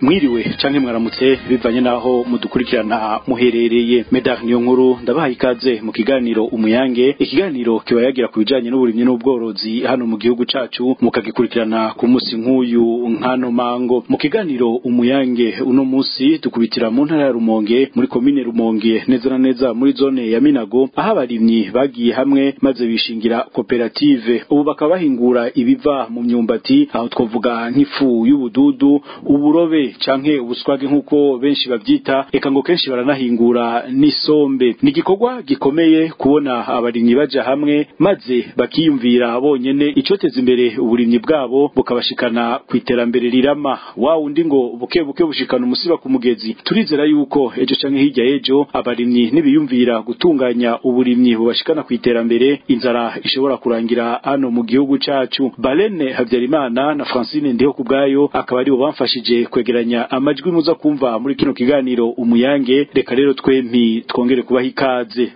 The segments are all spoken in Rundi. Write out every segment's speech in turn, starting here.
mwiriwe canke mwaramutse bivanye naho mudukurikirana muherereye medar niyo nkuru ndabahaye ikaze mu kiganiro umuyange ikiganiro kiba yagira ku bijanye n'uburimyi n'ubworozi hano mu gihugu cacu mukagikurikirana ku musi nk'uyu nkano mango mu kiganiro umuyange uno musi dukubitira mu ntara ya rumonge muri komine rumonge neza na neza muri zone ya minago aho abarimyi bagiye hamwe maze bishingira koperative ubu bakaba bahingura ibiva mu myumbati aho twovuga nk'ifu y'ubududu uburobe canke ubuswage nk'uko benshi babyita reka ngo kenshi baranahingura n'isombe ni igikorwa gikomeye kubona abarimyi baja hamwe maze bakiyumvira bonyene icoteza imbere uburimyi bwabo bukabashikana ku iterambere rirama wa wundi ngo buke buke bushikana umusiba ku mugezi turizera yuko ejo canke hirya y'ejo abarimyi nibiyumvira gutunganya uburimyi bubashikana ku iterambere inzara ishobora kurangira hano mu gihugu cacu barene habyarimana na francine ndiho kubwayo akaba aribo bamfashije kwegera gutoranya amajwi muza kumva muri kino kiganiro umuyange reka rero twempi twongere kubaha ikaze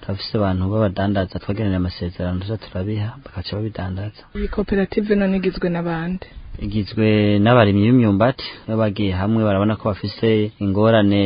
turafise abantu b'abadandaza twagenera amasezerano tuza turabiha bakaca babidandaza iyi koperative none igizwe n'abandi igizwe n'abarimyi b'imyumbati bagiye hamwe barabona ko bafise ingorane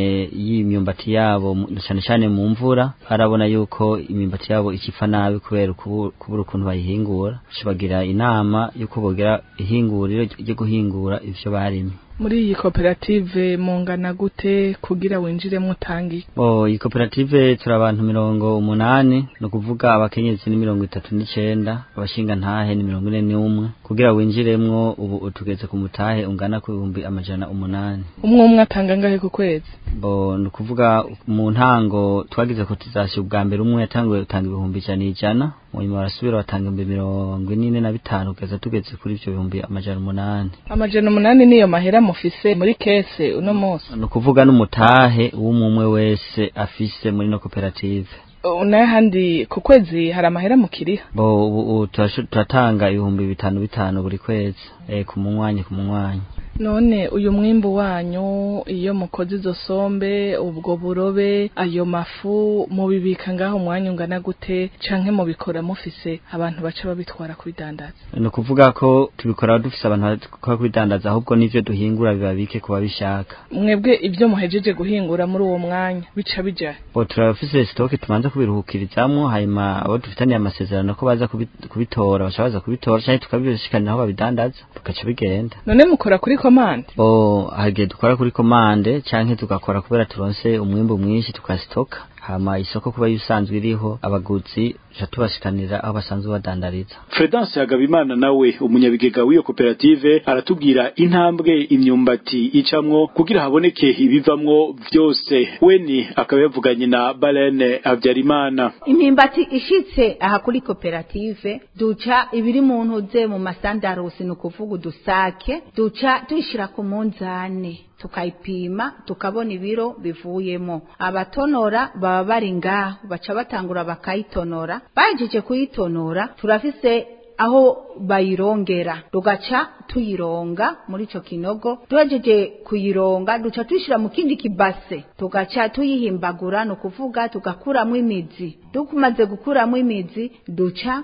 y'imyumbati yabo cyane cyane mu mvura barabona yuko imyumbati yabo ikipfa nabi kubera kubura ukuntu bayihingura bagira inama yuko bogira ihinguriro ryo guhingura ivyo barimye muri iyi koperative mungana gute kugira winjiremo utangiye oh iyi koperative turi abantu mirongo umunani ni ukuvuga abakenyezi ni mirongo itatu n'icyenda abashingantahe ni mirongo ine n'umwe kugira winjiremwo ubu utugeze ku mutahe ungana ku bihumbi amajana umunani umwe umwe atanga ngahe ku kwezi bo ni ukuvuga mu ntango twagize kotizasiyo ubwa mbere umwe yatangiye gutanga ibihumbi ijana ijana munyuma barasubira batanga ibihumbi mirongo ine na bitanu kugeza tugeze kuri ibyo bihumbi amajana umunani amajana umunani niyo mahera mufise muri kese uno munsi ni ukuvuga n'umutahe w'umwe wese afise muri no koperative nayo handi ku kwezi hari amahera mukiriha bo turatanga ibihumbi bitanu bitanu buri kwezi eh, ku munywanyi ku munywanyi none uyu mwimbu wanyu iyo mukoze izo sombe ubwo burobe ayo mafu mubibika ngaho umwanya ungana gute canke mubikora mufise abantu baca babitwara kubidandaza ni ukuvuga ko tubikora dufise abantu bakora kubidandaza ahubwo ni’byo duhingura bibabike ku babishaka mwebwe ivyo muhejeje guhingura muri uwo mwanya bica bija bo turabafise stoke tumanza kubiruhukirizamwo hanyuma abo dufitaniye amasezerano ko baza kubitora baca baza kubitora canke tukabibishikana aho babidandaza tugaca bigenda none mukora kuri komande oh, hari igihe dukora kuri komande cyangwa tugakora kubera turonse umwimbo mwinshi tugasitoka hama isoko kuba yusanzwe iriho abaguzi tubashikanira aho basanzwe badandariza Fredance Hagabimana nawe umunyabigega w'iyo koperative aratubwira intambwe imyumbati icamwo kugira haboneke ibivamwo byose weni akabavuganye na Barene Habyarimana imyumbati ishitse aha kuri koperative duca ibiri mu ntuze mu masandarusi ni ukuvuga udusake duca tuyishira ku munzane tukayipima tukabona ibiro bivuyemo abatonora baba bari ngaho baca batangura bakayitonora bahejeje kuyitonora turafise aho bayirongera tugaca tuyironga muri ico kinogo tuhejeje kuyironga duca tuyishira mu kindi kibase tugaca tuyihimbagura ni ukuvuga tugakuramo imizi tumaze gukuramo imizi duca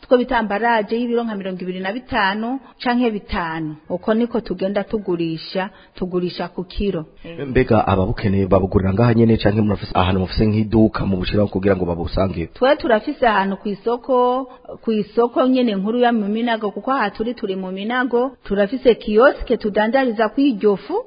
two bita y'ibiro nka mirongo ibiri na bitanu canke bitanu uko niko tugenda tugurisha tugurisha ku kiro mbega ababukeneye babugurira ngaha nyene canke murafise ahantu mufise nk'iduka mu bushiraho kugira ngo babusange twe turafise ahantu ku isoko ku isoko nyene nkuru ya muminago kuko aha turi turi mu minago turafise kioske tudandariza kw'iryofu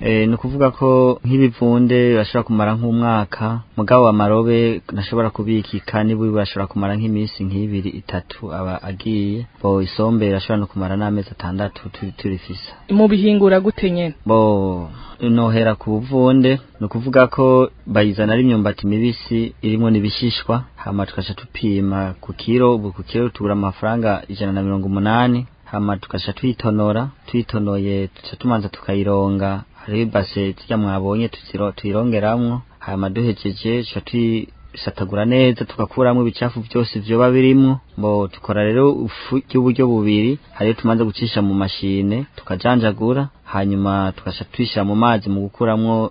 eh, ni ukuvuga ko nk'ibivunde bashobora kumara nk'umwaka mwaka mugabo amarobe nashobora kubikika niba bashobora kumara nk'iminsi nk'ibiri itatu aba agiye bo isombe irashobora no kumara n'amezi atandatu turifisa mu bihingura gute nyene bo nohera ku buvunde ni ukuvuga ko bayizana ari imyumbati mibisi irimo n'ibishishwa hama tukaca tupima ku kiro ubu ku kiro tugura amafaranga ijana na mirongo umunani hama tukaca tuyitonora tuyitonoye tuca tumanza tukayironga hariho ibase zirya mwabonye tuyirongeramwo hama duhejeje tuca tubisatagura neza tugakuramo ibicafu byose vyoba birimwo bo tukora rero ufu ry'uburyo bubiri hari tumaze gucisha mu mashine tukajanjagura hanyuma tugasha tuisha mu mazi mu gukuramo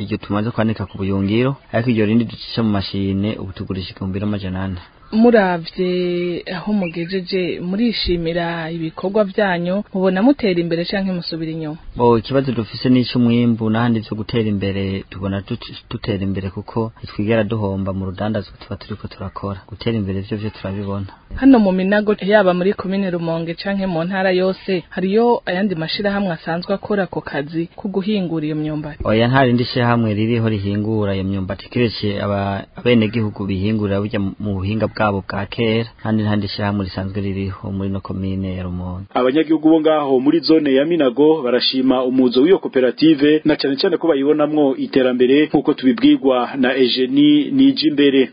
iryo tumaze kwanika ku buyungiro ariko iryo rindi ducisha mu mashine ubu tugurisha igihumbi n'amajana ane murabye aho mugejeje murishimira ibikorwa byanyu ubona mutera imbere cyangwa musubira inyuma bo ikibazo dufise n'icy'umwimbu n'ahandi byo gutera imbere tubona dutera imbere kuko twigera duhomba mu rudandazwa tuba turiko turakora gutera imbere byo byo turabibona hano mu minago yaba muri komine rumonge canke mu ntara yose hariyo ayandi mashirahamwe asanzwe akora ako kazi ko guhingura iyo myumbati oya nta rindi shirahamwe ririho rihingura iyo myumbati kiretse abenegihugu bihingura burya mu buhinga bwa bwabo bwa kera kandi nta ndishyahamwe risanzwe ririho muri no komine ya Rumonge abanyagihugu bo ngaho muri zone ya Minago barashima umuzo w'iyo koperative na cyane cyane ko bayibonamwo iterambere nkuko tubibwirwa na Eugenie nije imbere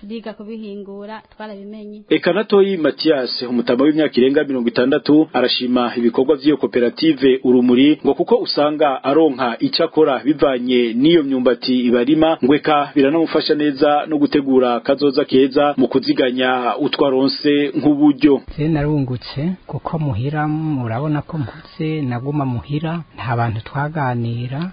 turiga kubihingura twarabimenye Ekanatoyi Mathias umutama w'imyaka irenga mirongo itandatu arashima ibikorwa by'iyo koperative urumuri ngo kuko usanga aronka icyakora bivanye n'iyo myumbati ibarima ngweka biranamufasha neza no gutegura kazoza keza mu kuziganya utwaronse nk'uburyo se narungutse kuko muhira murabona ko mputse naguma muhira nta bantu twaganira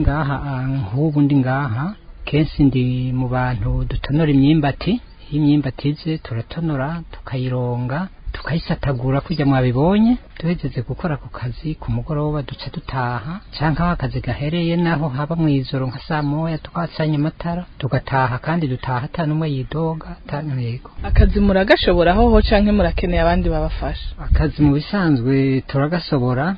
ngaha ah, nk'ubu ndi ngaha kenshi ndi mu bantu dutonora imyimbati iyo imyimbati ize turatonora tukayironga tukayisatagura kurya mwabibonye tuhegeze gukora ku kazi ku mugoroba duca dutaha cyangwa aho akazi gahereye naho haba mu ijoro nka saa moya twasanye amatara tugataha kandi dutaha ata n'umwe yidoga atanyego akazi muragashobora hoho cyangwa murakeneye abandi babafasha akazi mu bisanzwe turagasobora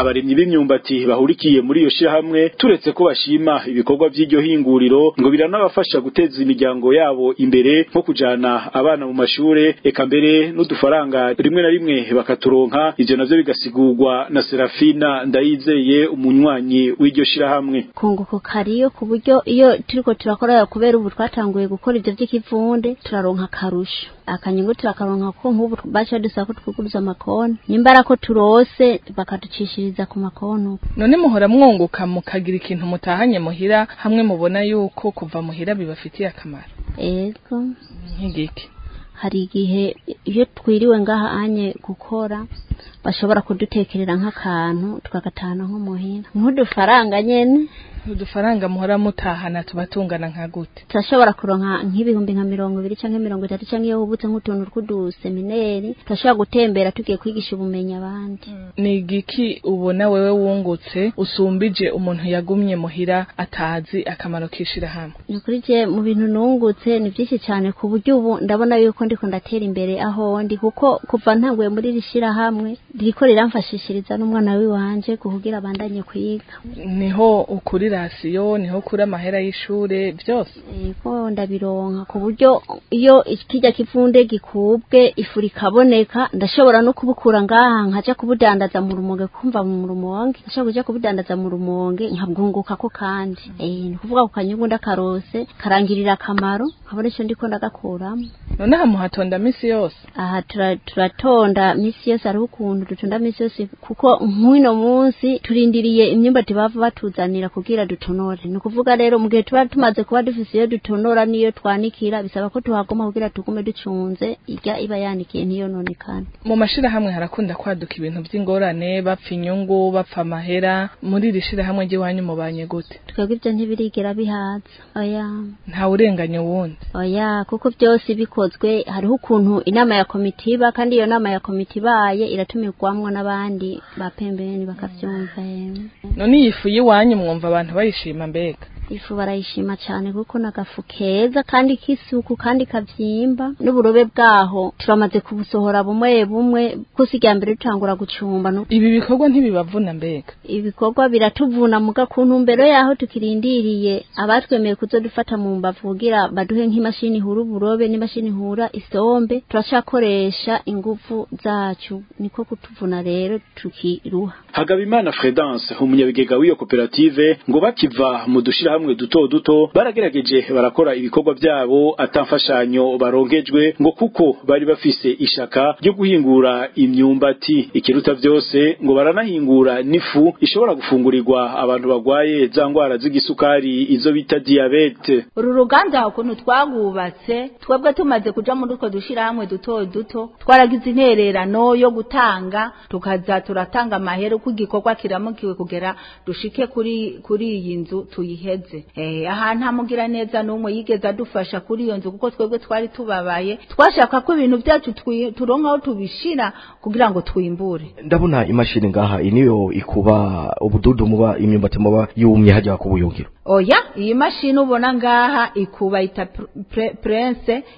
abarimyi b'imyumbati bahurikiye muri iyo shirahamwe turetse ko bashima ibikorwa by'iryo hinguriro ngo biranabafasha guteza imiryango yabo imbere nko kujana abana mu mashure eka mbere n'udufaranga rimwe na rimwe bakaturonka ivyo navyo bigasigurwa na Serafina Ndayizeye umunywanyi w'iryo shirahamwe kunguko kariyo ku buryo iyo turiko turakora kubera ubu twatanguye gukora ivyo vy'ikivunde turaronka karusha akanyungu turakaronka ko nk'ubu baca dusaba ko twuguruza amakoni nimba ko turose bakatucisha kubashikiriza ku makonto none muhora mwunguka mukagira ikintu mutahanye muhira hamwe mubona yuko kuva muhira bibafitiye akamaro yego nk'igiki hari igihe iyo twiriwe ngaha anye gukora bashobora kudutekerera nk'akantu twagatahana nko muhira nk'udufaranga nyene udufaranga muhora mutahana tuba tungana nka gute turashobora kuronka nk'ibihumbi nka mirongo ibiri cyangwa mirongo itatu canke iyo wubutse nk'utuntu tw'udusemineri turashobora gutembera tugiye kwigisha ubumenyi abandi mm. ni igiki ubona wewe wungutse usumbije umuntu yagumye muhira atazi akamaro k'ishirahamwe ni ukuri mu bintu nungutse ni byinshi cyane ku buryo ubu ndabona yuko ndiko ndatera imbere aho ndi kuko kuva ntanguye muri iri shyirahamwe ririko riramfashishiriza n'umwana w'iwanje kugira abandanye kwiga niho ukuri rasiyo niho kuri amahera y'ishure byose yego ndabironka ku buryo iyo kirya kivunde gikubwe ifu rikaboneka ndashobora no kubukura ngaha nkaja kubudandaza mu rumonge kumva mu rumonge ndashobora kuja kubudandaza mu rumonge nkabwunguka ko kandi mm. eh ni kuvuga ku kanyungu ndakarose karangirira akamaro nkabona ico ndiko ndagakuramo none aha muhatonda minsi yose aha turatonda minsi yose hariho ukuntu dutonda minsi yose kuko nk'ino munsi turindiriye imyumbati bava batuzanira kugira dutonore ni ukuvuga rero mu gihe tuba tumaze kuba dufise iyo dutonora n'iyo twanikira bisaba ko tuhagoma kugira tugume ducunze ijya iba yanikiye ntiyononekane mu mashirahamwe harakunda kwaduka ibintu by'ingorane bapfa inyungu bapfa amahera muri iri shirahamwe ry'iwanyu mubanye gute twebwe ibyo ntibirigera bihaza oya nta urenganya uwundi oya kuko byose biko yatojwe hariho ukuntu inama ya komite iba kandi iyo nama ya komite ibaye iratumirwamwo n'abandi bapembeni bakavyumva none iyi fu y'iwanyu mwumva abantu bayishima mbega ifu barayishima cyane kuko ni keza kandi k'isuku kandi kabyimba n'uburobe bwaho turamaze kubusohora bumwe bumwe kuko si irya mbere dutangura gucumba ibi bikorwa ntibibavuna mbega ibikorwa biratuvuna muga ku ntumbero yaho tukirindiriye abatwemeye kuzodufata mu mbavugira baduhe nk'imashini ihura uburobe n'imashini ihura isombe turacakoresha ingufu zacu niko kutuvuna rero tukiruha hagabimana fredance umunyabigega w'iyo koperative ngo bakiva mu dushyiraho hamwe duto duto baragerageje barakora ibikorwa byabo atamfashanyo barongejwe ngo kuko bari bafise ishaka ryo guhingura imyumbati ikiruta byose ngo baranahingura n'ifu ishobora gufungurirwa abantu bagwaye za ndwara z'igisukari izo bita diyabete uru ruganda ukuntu twagwubatse twebwe tumaze kuja muri utwo dushirahamwe duto duto twaragize intererano yo gutanga tukaza turatanga amahera uko igikorwa kiramukiwe kugera dushike kuri kuri iyi nzu tuyiheze yakoze eh, ahantu ntamugira neza n'umwe yigeze adufasha kuri iyo nzu kuko twebwe twari tubabaye twashaka ko ibintu byacu turonka aho tubishira kugira ngo twimbure ndabona imashini ngaha iniyo ikuba ubududu muba imyumbati muba yumye hajya ku buyungiro oya iyi mashini ubona ngaha ikuba ita purense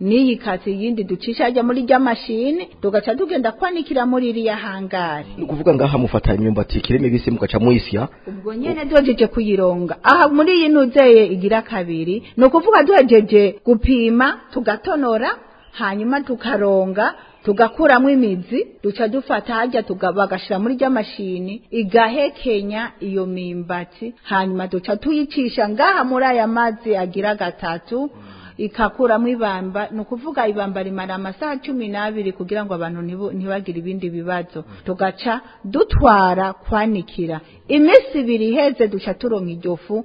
n'iyi kate yindi ducisha ajya muri irya mashini tugaca tugenda kwanikira muri iri ntiyahangara ni ukuvuga ngaha mufata imyumbati kireme bise mugaca muyisya ubwo nyene duhejeje kuyironga aha muri iyi nuzeye igira kabiri ni ukuvuga duhejeje gupima tugatonora hanyuma tukaronga tugakuramo imizi duca dufata hajya bagashira muri rya mashini igahekenya iyo mimbati hanyuma duca tuyicisha ngaha muri aya mazi agira gatatu mm. Ikakura mu ibamba ni ukuvuga ibamba rimara amasaha cumi n'abiri kugira ngo abantu ntibagire ibindi bibazo tugaca dutwara kwanikira iminsi ibiri iheze duca turonka iryo fu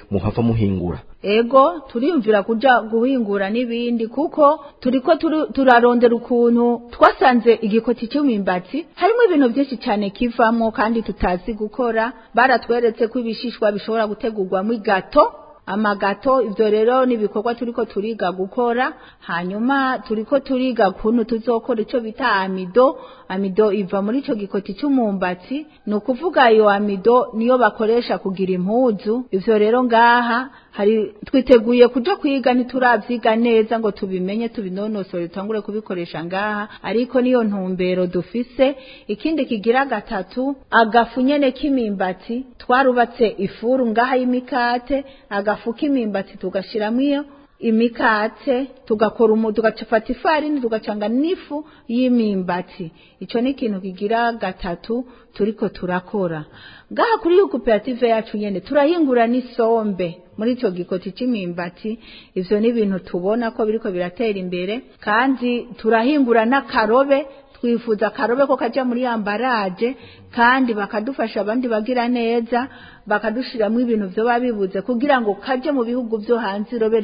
muhava muhingura ego turiyumvira kuja guhingura n'ibindi kuko turiko turarondera ukuntu twasanze igikoti cy'imyumbati harimo ibintu byinshi cyane kivamo kandi tutazi gukora baratweretse ko ibishishwa bishobora gutegurwamo igato amagato ibyo rero ni ibikorwa turiko turiga gukora hanyuma turiko turiga kuntu tuzokora icyo bita amido amido iva muri icyo gikoti cy'umwumbati ni ukuvuga iyo amido niyo bakoresha kugira impuzu ivyo rero ngaha hari twiteguye kuja kwiga ntiturabyiga neza ngo tubimenye tubinonosore dutangure kubikoresha ngaha ariko niyo ntumbero dufise ikindi kigira gatatu agafu nyene k'imimbati twarubatse ifuru ngaha y'imikate agafu k'imimbati tugashiramwo iyo imikate tugakora tugafata ifarini tugacanga n'ifu y'imyumbati icyo ni ikintu kigira gatatu turiko turakora ngaha kuri iyo koperative yacu nyene turahingura n'isombe muri icyo gikoti cy'imyumbati ivyo ni ibintu tubona ko biriko biratera imbere kandi turahingura n'akarobe twifuza akarobe ko kaja muri ambaraje kandi bakadufasha abandi bagira neza bakadushiramo ibintu byo babibuze kugira ngo kajye mu bihugu byo hanze irobe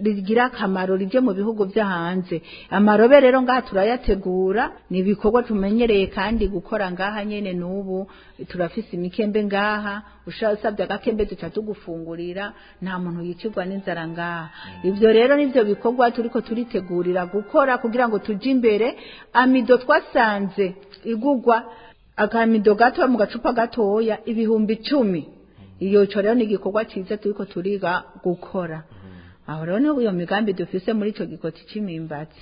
rigira akamaro rijye mu bihugu byo hanze amarobe rero ngaha turayategura ni ibikorwa tumenyereye kandi gukora ngaha nyene n'ubu turafise imikembe ngaha usabye agakembe duca tugufungurira nta muntu yicirwa n'inzara ngaha mm. ibyo rero nivyo bikorwa turiko turitegurira gukora kugira ngo tuje imbere amido twasanze igugwa akamido gato mu gacupa gatoya ibihumbi icumi iyo rero ni igikorwa cyiza turiko turiga gukora mm-hmm. aho rero niho iyo migambi dufise muri icyo gikoti cy'imyumbati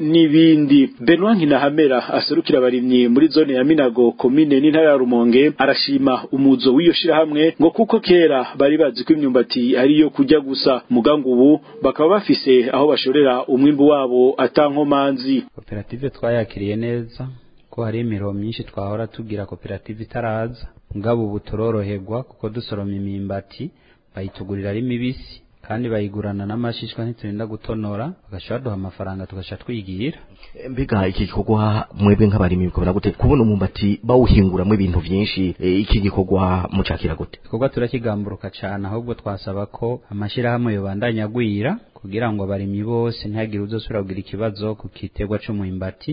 n'ibindi na Nkinahamera aserukira abarimyi muri zone ya Minago komine n'intara ya Rumonge arashima umuzo w'iyo shirahamwe ngo kuko kera bari bazi ko imyumbati ari yo kujya gusa mugango ubu bakaba bafise aho bashorera umwimbu wabo manzi koperative twayakiriye neza ko hari imiro myinshi twahora tugira koperative itaraza ngabo ubu kuko dusoroma imimbati bayitugurira ari mibisi kandi bayigurana n'amashishwa ntiturinda gutonora bagashyira baduha amafaranga tugashyira twigira mbega iki gikorwa mwebwe nk'abarimi bikobera gute kubona umwumbati bawuhinguramo ibintu byinshi e, iki gikorwa mucakira gute igikorwa turakigamburuka cyane ahubwo twasaba ko amashyirahamwe yobandanya agwira kugira ngo abarimyi bose ntihagire uzosubira kugira ikibazo ku giterwa cy'umwumbati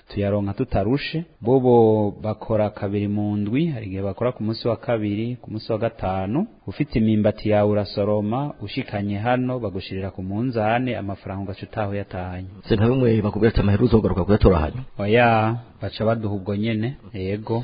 tuyaronka tutarushe bobo bakora kabiri mu ndwi hari igihe bakora ku munsi wa kabiri ku munsi wa gatanu ufite imimbati yawe urasoroma ushikanye hano bagushirira ku munzane amafaranga ugaca utaho yatahanye se nta bimwe bakubwira ati amaheruzo ugaruka kuyatora hanyuma oya baca baduha ubwo nyine yego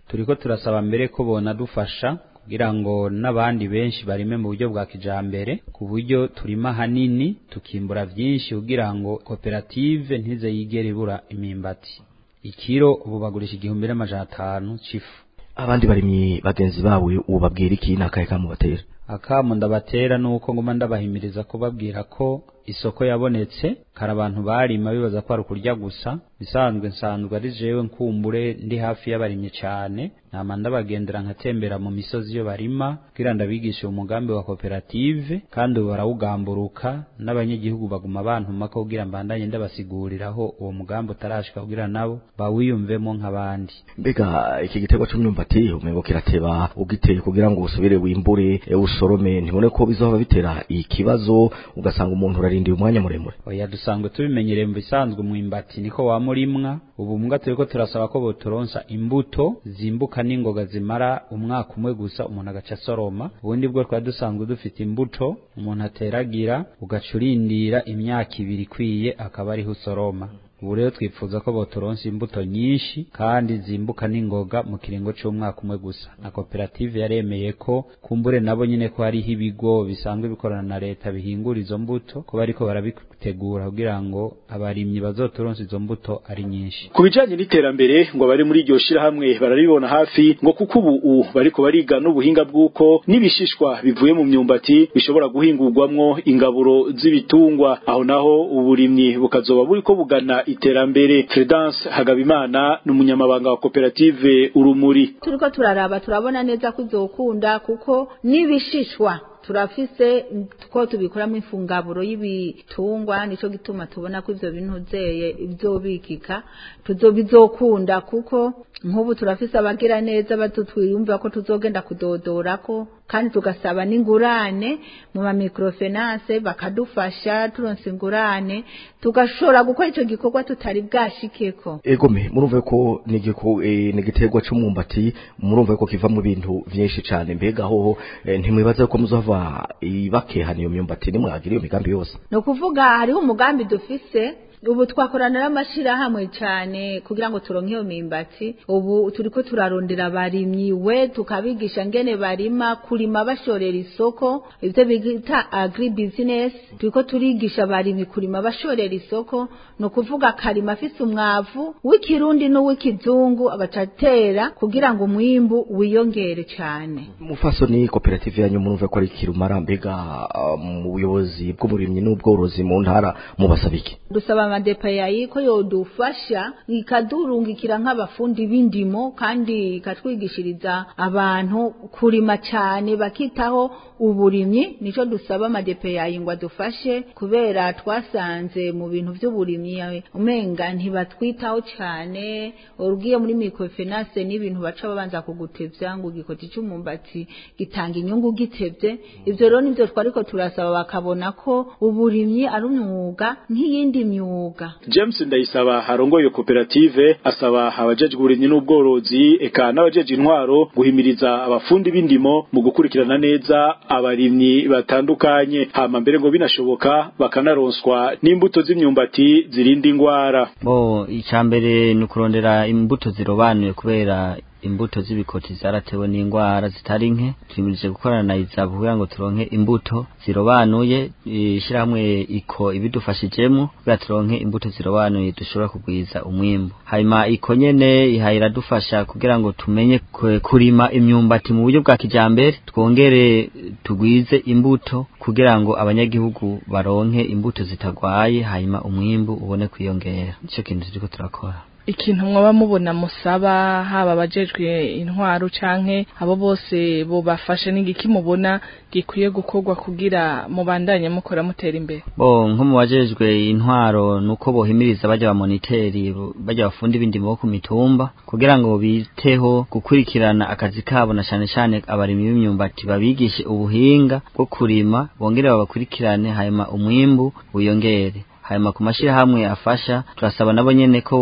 turiko turasa turabasaba mbere ko bonadufasha kugira ngo n'abandi benshi barime mu buryo bwa kijambere ku buryo turima ahanini tukimbura byinshi kugira ngo koperative ntize yigere ibura imimbati ikiro ubu bagurisha igihumbi n'amajana atanu cifu abandi barimye bagenzi bawe ubu babwira iki n'akahe kamubatera akamu ndabatera nuko nguma ndabahimiriza kubabwira ko isoko yabonetse kari abantu barima bibaza ko ari ukurya gusa bisanzwe nsanzwe ari jewe nkumbure ndi hafi y’abarimye cyane nama ndabagendera nkatembera mu misozi yo barima kugira ndabigishe umugambi wa koperative kandi barawugamburuka n'abanyagihugu baguma bantuma ko kugira mbandanye ndabasiguriraho uwo mugambi utarashika kugira nabo bawiyumvemo nk'abandi mbega iki giterwa c'umyumbati umengo kirateba ugiteye kugira ngo usubire wimbure usorome ntibone ko bizaba bitera ikibazo ugasanga umuntu urari byarindiwe umwanya muremure oya dusanzwe tubimenyereye mu bisanzwe mu niko wa murimwa ubu mbwa turiko turasaba ko boturonsa imbuto zimbuka n'ingoga zimara umwaka umwe gusa umuntu agaca soroma ubundi bwo twari dusanzwe dufite imbuto umuntu ateragira ugaca urindira imyaka ibiri ikwiye akaba ariho usoroma ubu rero twifuza ko boturonsa imbuto nyinshi kandi zimbuka n'ingoga mu kiringo cy'umwaka umwe gusa na koperative yaremeye ko kumbure nabo nyine ko hariho ibigo bisanzwe bikorana na leta bihingura izo mbuto kuba ariko barabik kuzitegura kugira ngo abarimyi bazoturonse izo mbuto ari nyinshi ku bijanye n'iterambere ngo bari muri iryo shirahamwe bararibona hafi ngo kuko ubu u bariko bariga n'ubuhinga bw'uko n'ibishishwa bivuye mu myumbati bishobora guhingurwamwo ingaburo z'ibitungwa aho naho uburimyi bukazoba ko bugana iterambere Fredance Hagabimana ni wa koperative Urumuri turiko turaraba turabona neza kuzokunda kuko n'ibishishwa turafise ko tubikoramo ifungaburo y'ibitungwa nico gituma tubona ko ivyo bintu zeye ivyobikika tuzobizokunda kuko nk'ubu turafise abagira neza bazotwiyumva ko tuzogenda kudodora ko kandi tugasaba n'ingurane mu ma microfinance bakadufasha turonse ingurane tugashobora gukora icyo gikorwa tutari bwashikeko egome murumva ko eh, nigiterwa cy'umwumbati murumva ko kiva mu bintu byinshi cyane mbega hoho eh, ntimwibaze ko muzava ibakehana iyo myumbati nimwagira iyo migambi yose ni ukuvuga hariho umugambi dufise ubu twakorana n'amashyirahamwe cyane kugira ngo turonke iyo myimbati ubu turi ko turarondera abarimyi we tukabigisha ngene barima kurima bashorera isoko ibyo bita agri business turi ko turigisha abarimyi kurima bashorera isoko ni ukuvuga akarima afise umwavu w'ikirundi n'uw'ikizungu abacatera kugira ngo umwimbu wiyongere cyane mufaso ni koperative yanyu murumve ko ari kirumara mbega mu um, buyobozi bw'umurimyi n'ubworozi mu ntara mubasabiki dusaba ya ko yodufasha ikadurungikira nk'abafundi b'indimo kandi ikatwigishiriza abantu kurima cyane bakitaho uburimyi nicyo dusaba amadepayayi ngo dufashe kubera twasanze mu bintu by'uburimyi umenga ntibatwitaho cyane urugiye muri microfinance n'ibintu baca babanza kugutebya ngo igikoti cy'umumbati gitanga inyungu gitebye ivyo rero nivyo twariko turasaba bakabona ko uburimyi ari umwuga nk'iyindi myuga umwuga james ndayisaba harongoye koperative asaba abajejwe uburimyi n'ubworozi eka n'abajejwe intwaro guhimiriza abafundi b'indimo mu gukurikirana neza abarimyi batandukanye hama mbere ngo binashoboka bakanaronswa n'imbuto z'imyumbati zirinda indwara bo icambere ni ukurondera imbuto zirobanuye kubera imbuto z'ibikoti zaratewe n'indwara zitari nke tumirije gukorana na izabu kugira ngo turonke imbuto zirobanuye ishyirahamwe iko ibidufashijemo kugira turonke imbuto zirobanuye dushobora kugwiza umwimbu hanyuma iko nyene iha iradufasha kugira ngo tumenye kurima imyumbati mu buryo bwa kijambere twongere tugwize imbuto kugira ngo abanyagihugu baronke imbuto zitagwaye hanyuma umwimbu ubone kwiyongera nico kintu turiko turakora ikintu mwaba mubona musaba haba abajejwe intwaro canke abo bose bobafashe n'igiki mubona gikwiye gukorwa kugira mubandanye mukora mutera imbere bo nko mu intwaro nuko bohimiriza bajya ba moniteri bajya bafunda ibindi bo ku mitumba kugira ngo biteho gukurikirana akazi kabo na cyane cyane abarimi b'imyumbati babigishe ubuhinga bwo kurima bongere babakurikirane hanyuma umwimbu wiyongere hanyuma ku mashyirahamwe afasha turasaba nabo nyene ko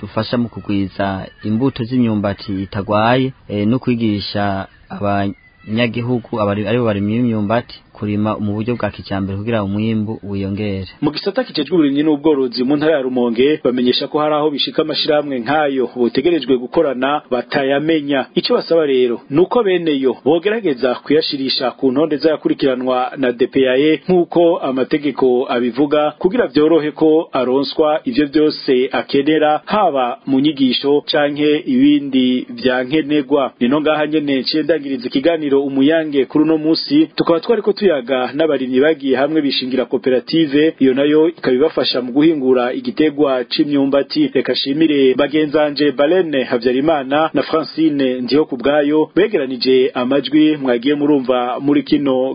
dufasha mu kugwiza imbuto z'imyumbati itagwaye eh, no kwigisha abanyagihugu abari aribo bari mu kurima mu buryo bwa kijyambere kugira umwimbu wiyongere mu gisata kijejwe uburimyi n'ubworozi mu ntara ya Rumonge bamenyesha ko hari aho bishika amashirahamwe nk'ayo botegerejwe gukorana batayamenya icyo basaba rero nuko beneyo bogerageza kuyashirisha ku ntonde zayakurikiranwa na DPAE nk'uko amategeko abivuga kugira byorohe ko aronswa ibyo byose akenera haba mu nyigisho canke ibindi vyankenerwa nino ngaha nyene nciye ndangiriza ikiganiro umuyange kuri uno musi tukaba twariko tuya umuyaga n'abarimyi bagiye hamwe bishingira koperative iyo nayo ikaba ibafasha mu guhingura igitegwa cy’imyumbati reka shimire bagenzanje Barene Habyarimana na Francine ndiho kubwayo begeranije amajwi mwagiye murumva muri kino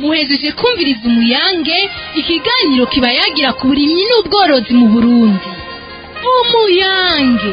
muhejeje kumviriza umuyange ikiganiro kiba yagira ku burimyi n'ubworozi mu burundi umuyange